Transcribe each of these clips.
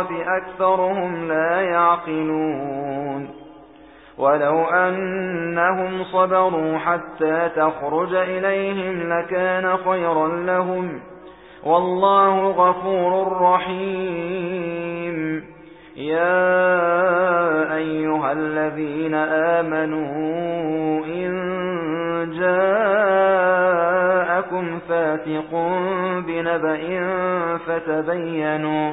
الحجرات أكثرهم لا يعقلون. ولو أنهم صبروا حتى تخرج إليهم لكان خيرا لهم. والله غفور رحيم. يا أيها الذين آمنوا إن جاءكم فاتق بنبأ فتبينوا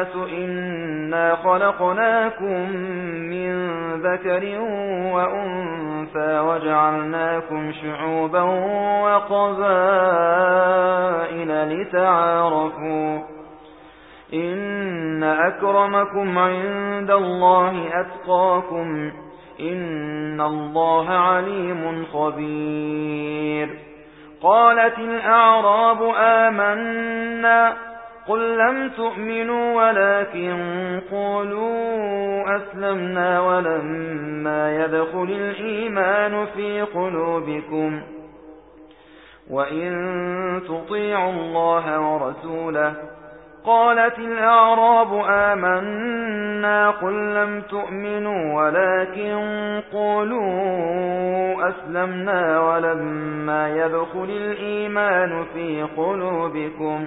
الناس إنا خلقناكم من ذكر وأنثى وجعلناكم شعوبا وقبائل لتعارفوا إن أكرمكم عند الله أتقاكم إن الله عليم خبير قالت الأعراب آمنا قل لم تؤمنوا ولكن قولوا أسلمنا ولما يدخل الإيمان في قلوبكم وإن تطيعوا الله ورسوله قالت الأعراب آمنا قل لم تؤمنوا ولكن قولوا أسلمنا ولما يدخل الإيمان في قلوبكم